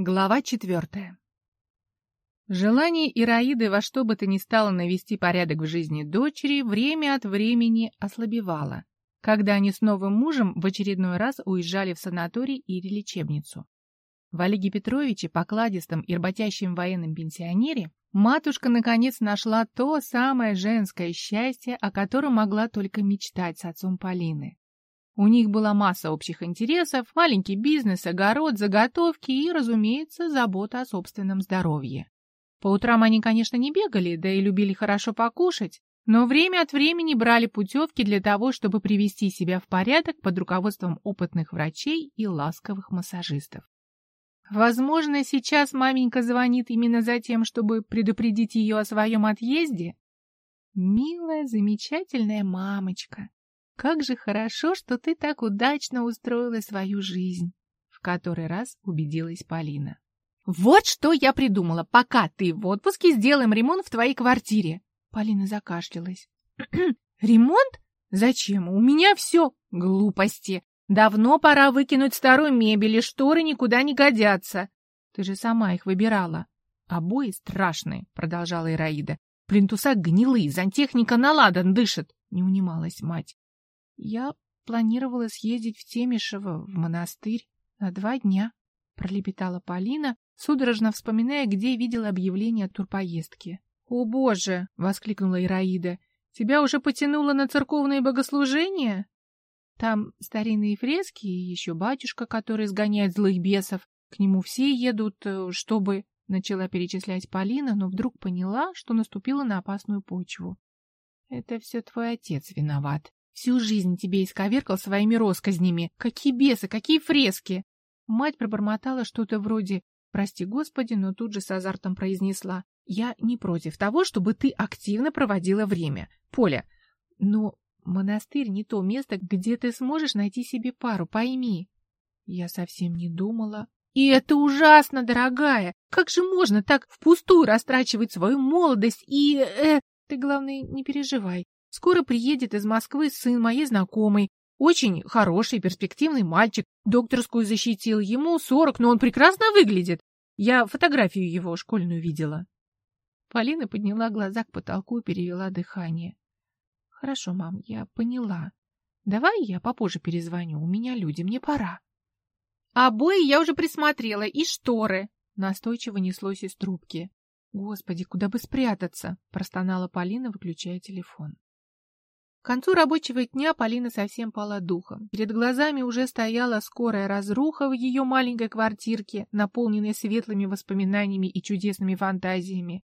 Глава четвертая. Желание Ираиды во что бы то ни стало навести порядок в жизни дочери время от времени ослабевало, когда они с новым мужем в очередной раз уезжали в санаторий или лечебницу. В Олеге Петровиче, покладистом и работящем военном пенсионере, матушка наконец нашла то самое женское счастье, о котором могла только мечтать с отцом Полины. У них была масса общих интересов, маленький бизнес, огород, заготовки и, разумеется, забота о собственном здоровье. По утрам они, конечно, не бегали, да и любили хорошо покушать, но время от времени брали путевки для того, чтобы привести себя в порядок под руководством опытных врачей и ласковых массажистов. Возможно, сейчас маменька звонит именно за тем, чтобы предупредить ее о своем отъезде? Милая, замечательная мамочка, как же хорошо, что ты так удачно устроила свою жизнь, в который раз убедилась Полина. Вот что я придумала. Пока ты в отпуске, сделаем ремонт в твоей квартире. Полина закашлялась. Ремонт? Зачем? У меня все. Глупости. Давно пора выкинуть старую мебель, и шторы никуда не годятся. Ты же сама их выбирала. Обои страшные, продолжала Ираида. Плинтуса гнилые, сантехника на ладан дышит. Не унималась мать. Я планировала съездить в Темишево, в монастырь, на два дня, пролепетала Полина, судорожно вспоминая, где видела объявление о турпоездке. «О, Боже!» — воскликнула Ираида. «Тебя уже потянуло на церковные богослужения?» «Там старинные фрески и еще батюшка, который сгоняет злых бесов. К нему все едут, э, чтобы...» — начала перечислять Полина, но вдруг поняла, что наступила на опасную почву. «Это все твой отец виноват», Всю жизнь тебе исковеркал своими росказнями. Какие бесы, какие фрески!» Мать пробормотала что-то вроде «Прости, Господи», но тут же с азартом произнесла «Я не против того, чтобы ты активно проводила время. Поля, но монастырь не то место, где ты сможешь найти себе пару, пойми». Я совсем не думала. «И это ужасно, дорогая! Как же можно так впустую растрачивать свою молодость и... Э, ты, главное, не переживай. Скоро приедет из Москвы сын моей знакомой. Очень хороший, перспективный мальчик. Докторскую защитил. Ему сорок, но он прекрасно выглядит. Я фотографию его школьную видела. Полина подняла глаза к потолку и перевела дыхание. — Хорошо, мам, я поняла. Давай я попозже перезвоню. У меня люди, мне пора. — Обои я уже присмотрела, и шторы. Настойчиво неслось из трубки. — Господи, куда бы спрятаться? — простонала Полина, выключая телефон. К концу рабочего дня Полина совсем пала духом. Перед глазами уже стояла скорая разруха в ее маленькой квартирке, наполненной светлыми воспоминаниями и чудесными фантазиями.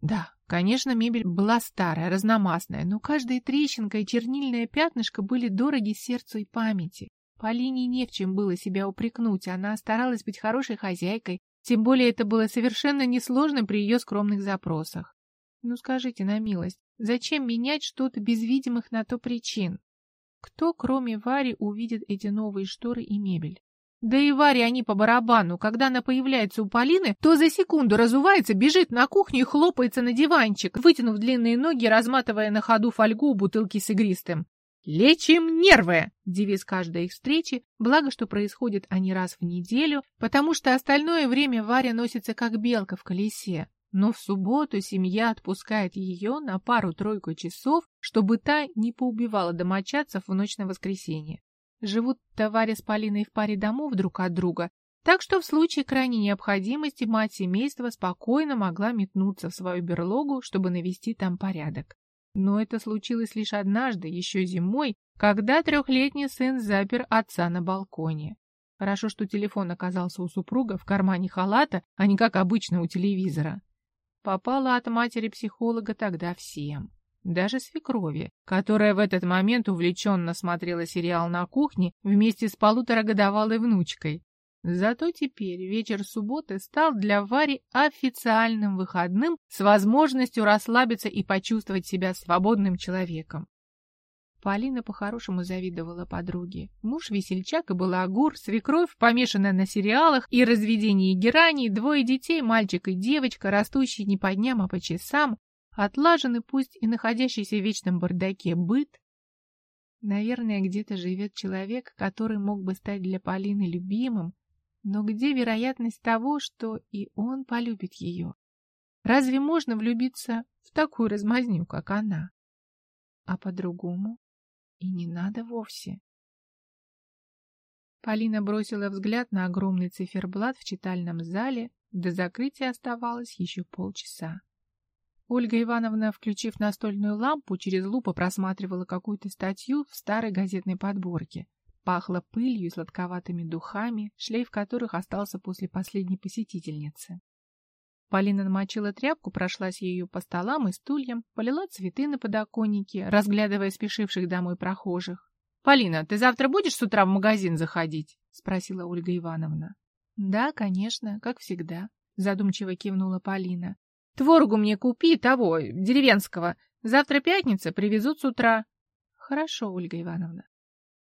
Да, конечно, мебель была старая, разномастная, но каждая трещинка и чернильное пятнышко были дороги сердцу и памяти. Полине не в чем было себя упрекнуть, она старалась быть хорошей хозяйкой, тем более это было совершенно несложно при ее скромных запросах. Ну скажите на милость, Зачем менять что-то без видимых на то причин? Кто, кроме Вари, увидит эти новые шторы и мебель? Да и Варе они по барабану. Когда она появляется у Полины, то за секунду разувается, бежит на кухню и хлопается на диванчик, вытянув длинные ноги, разматывая на ходу фольгу у бутылки с игристым. «Лечим нервы!» — девиз каждой их встречи, благо, что происходит они раз в неделю, потому что остальное время Варя носится как белка в колесе. Но в субботу семья отпускает ее на пару-тройку часов, чтобы та не поубивала домочадцев в ночь на воскресенье. Живут товари с Полиной в паре домов друг от друга, так что в случае крайней необходимости мать семейства спокойно могла метнуться в свою берлогу, чтобы навести там порядок. Но это случилось лишь однажды, еще зимой, когда трехлетний сын запер отца на балконе. Хорошо, что телефон оказался у супруга в кармане халата, а не как обычно у телевизора. Попала от матери-психолога тогда всем. Даже свекрови, которая в этот момент увлеченно смотрела сериал на кухне вместе с полуторагодовалой внучкой. Зато теперь вечер субботы стал для Вари официальным выходным с возможностью расслабиться и почувствовать себя свободным человеком. Полина по-хорошему завидовала подруге. Муж весельчак и балагур, свекровь, помешанная на сериалах и разведении гераний, двое детей, мальчик и девочка, растущие не по дням, а по часам, отлаженный, пусть и находящийся в вечном бардаке, быт. Наверное, где-то живет человек, который мог бы стать для Полины любимым, Но где вероятность того, что и он полюбит ее? Разве можно влюбиться в такую размазню, как она? А по-другому и не надо вовсе. Полина бросила взгляд на огромный циферблат в читальном зале. До закрытия оставалось еще полчаса. Ольга Ивановна, включив настольную лампу, через лупу просматривала какую-то статью в старой газетной подборке. Пахло пылью и сладковатыми духами, шлейф которых остался после последней посетительницы. Полина намочила тряпку, прошлась ею по столам и стульям, полила цветы на подоконнике, разглядывая спешивших домой прохожих. «Полина, ты завтра будешь с утра в магазин заходить?» — спросила Ольга Ивановна. «Да, конечно, как всегда», — задумчиво кивнула Полина. «Творогу мне купи того, деревенского. Завтра пятница, привезут с утра». «Хорошо, Ольга Ивановна».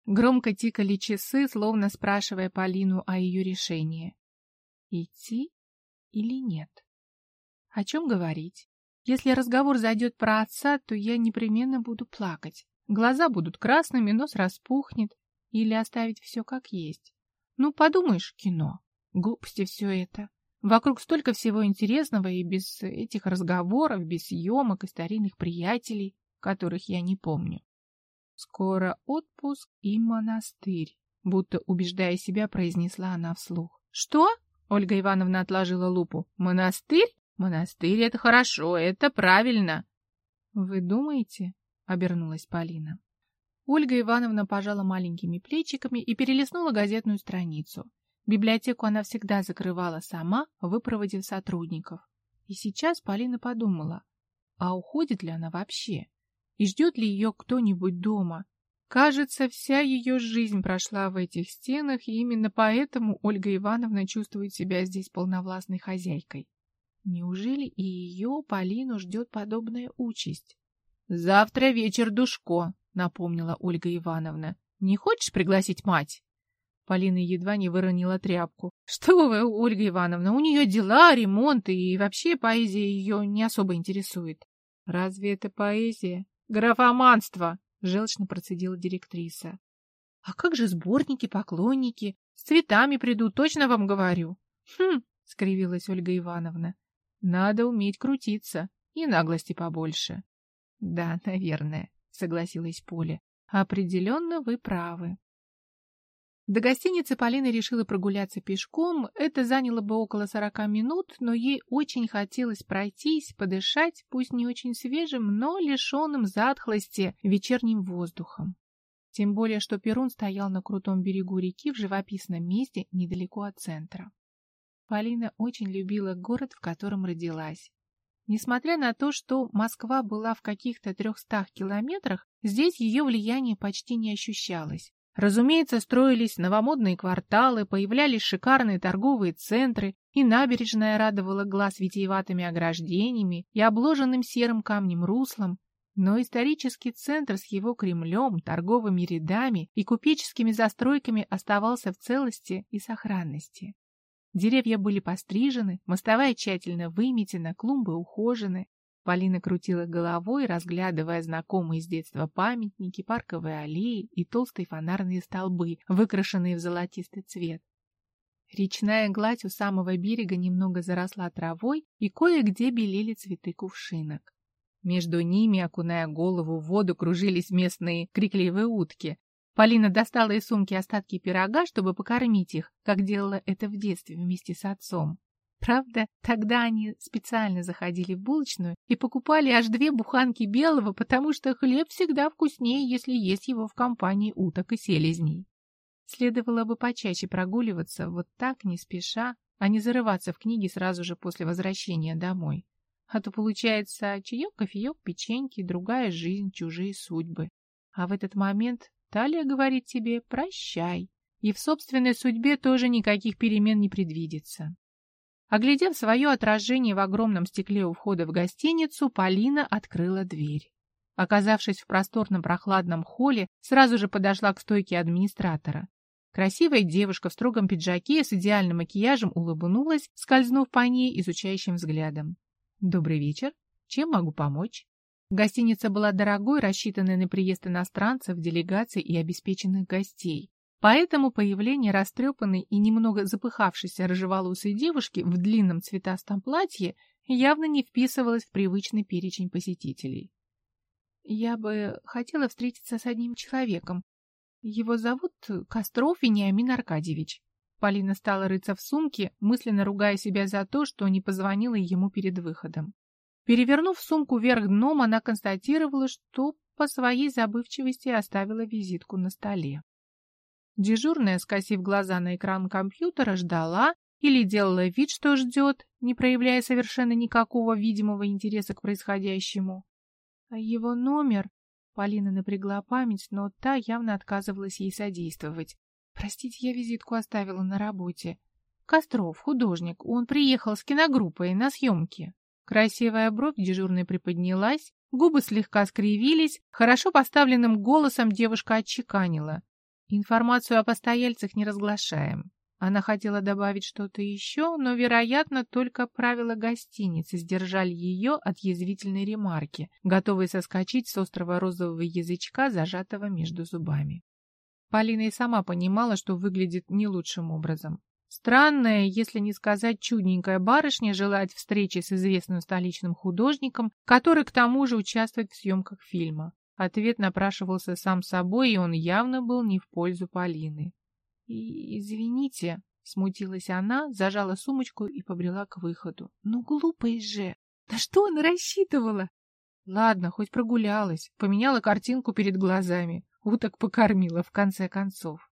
Громко тикали часы, словно спрашивая Полину о ее решении. Идти или нет? О чем говорить? Если разговор зайдет про отца, то я непременно буду плакать. Глаза будут красными, нос распухнет. Или оставить все как есть. Ну, подумаешь, кино. Глупости все это. Вокруг столько всего интересного и без этих разговоров, без съемок и старинных приятелей, которых я не помню. Скоро отпуск и монастырь, будто убеждая себя, произнесла она вслух. Что? Ольга Ивановна отложила лупу. Монастырь? Монастырь — это хорошо, это правильно. Вы думаете? обернулась Полина. Ольга Ивановна пожала маленькими плечиками и перелистнула газетную страницу. Библиотеку она всегда закрывала сама, выпроводив сотрудников. И сейчас Полина подумала, а уходит ли она вообще? И ждет ли ее кто-нибудь дома? Кажется, вся ее жизнь прошла в этих стенах, и именно поэтому Ольга Ивановна чувствует себя здесь полновластной хозяйкой. Неужели и ее, Полину, ждет подобная участь? «Завтра вечер Душко», — напомнила Ольга Ивановна. «Не хочешь пригласить мать?» Полина едва не выронила тряпку. «Что вы, Ольга Ивановна, у нее дела, ремонт, и вообще поэзия ее не особо интересует». «Разве это поэзия?» «Графоманство!» — желчно процедила директриса. «А как же сборники, поклонники? С цветами придут, точно вам говорю». «Хм!» — скривилась Ольга Ивановна. «Надо уметь крутиться, и наглости побольше». Да, наверное, согласилась Поля. Определенно вы правы. До гостиницы Полина решила прогуляться пешком. Это заняло бы около сорока минут, но ей очень хотелось пройтись, подышать, пусть не очень свежим, но лишенным затхлости вечерним воздухом. Тем более, что Перун стоял на крутом берегу реки в живописном месте недалеко от центра. Полина очень любила город, в котором родилась. Несмотря на то, что Москва была в каких-то трехстах километрах, здесь ее влияние почти не ощущалось. Разумеется, строились новомодные кварталы, появлялись шикарные торговые центры, и набережная радовала глаз витиеватыми ограждениями и обложенным серым камнем руслом, но исторический центр с его Кремлем, торговыми рядами и купеческими застройками оставался в целости и сохранности. Деревья были пострижены, мостовая тщательно выметена, клумбы ухожены. Полина крутила головой, разглядывая знакомые с детства памятники, парковые аллеи и толстые фонарные столбы, выкрашенные в золотистый цвет. Речная гладь у самого берега немного заросла травой, и кое-где белели цветы кувшинок. Между ними, окуная голову в воду, кружились местные крикливые утки, Полина достала из сумки остатки пирога, чтобы покормить их, как делала это в детстве вместе с отцом. Правда, тогда они специально заходили в булочную и покупали аж две буханки белого, потому что хлеб всегда вкуснее, если есть его в компании уток и селезней. Следовало бы почаще прогуливаться вот так, не спеша, а не зарываться в книги сразу же после возвращения домой. А то получается чаек, кофеек, печеньки, другая жизнь, чужие судьбы. А в этот момент Талия говорит тебе «прощай», и в собственной судьбе тоже никаких перемен не предвидится. Оглядев свое отражение в огромном стекле у входа в гостиницу, Полина открыла дверь. Оказавшись в просторном прохладном холле, сразу же подошла к стойке администратора. Красивая девушка в строгом пиджаке с идеальным макияжем улыбнулась, скользнув по ней изучающим взглядом. «Добрый вечер. Чем могу помочь?» Гостиница была дорогой, рассчитанной на приезд иностранцев, делегаций и обеспеченных гостей. Поэтому появление растрепанной и немного запыхавшейся рыжеволосой девушки в длинном цветастом платье явно не вписывалось в привычный перечень посетителей. «Я бы хотела встретиться с одним человеком. Его зовут Костров Вениамин Аркадьевич». Полина стала рыться в сумке, мысленно ругая себя за то, что не позвонила ему перед выходом. Перевернув сумку вверх дном, она констатировала, что по своей забывчивости оставила визитку на столе. Дежурная, скосив глаза на экран компьютера, ждала или делала вид, что ждет, не проявляя совершенно никакого видимого интереса к происходящему. А его номер... Полина напрягла память, но та явно отказывалась ей содействовать. Простите, я визитку оставила на работе. Костров, художник, он приехал с киногруппой на съемки. Красивая бровь дежурной приподнялась, губы слегка скривились, хорошо поставленным голосом девушка отчеканила. Информацию о постояльцах не разглашаем. Она хотела добавить что-то еще, но, вероятно, только правила гостиницы сдержали ее от язвительной ремарки, готовой соскочить с острого розового язычка, зажатого между зубами. Полина и сама понимала, что выглядит не лучшим образом. Странная, если не сказать чудненькая барышня желает встречи с известным столичным художником, который к тому же участвует в съемках фильма. Ответ напрашивался сам собой, и он явно был не в пользу Полины. «Извините», — смутилась она, зажала сумочку и побрела к выходу. «Ну, глупость же! На что она рассчитывала?» «Ладно, хоть прогулялась, поменяла картинку перед глазами, уток покормила, в конце концов».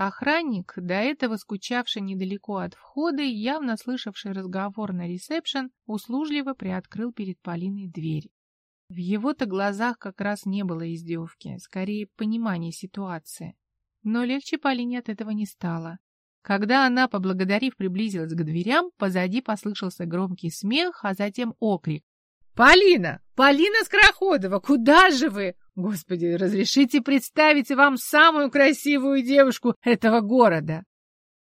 Охранник, до этого скучавший недалеко от входа и явно слышавший разговор на ресепшн, услужливо приоткрыл перед Полиной дверь. В его-то глазах как раз не было издевки, скорее понимания ситуации. Но легче Полине от этого не стало. Когда она, поблагодарив, приблизилась к дверям, позади послышался громкий смех, а затем окрик. «Полина! Полина Скороходова! Куда же вы? Господи, разрешите представить вам самую красивую девушку этого города!»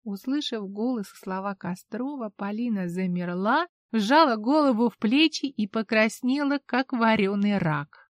Услышав голос и слова Кострова, Полина замерла, сжала голову в плечи и покраснела, как вареный рак.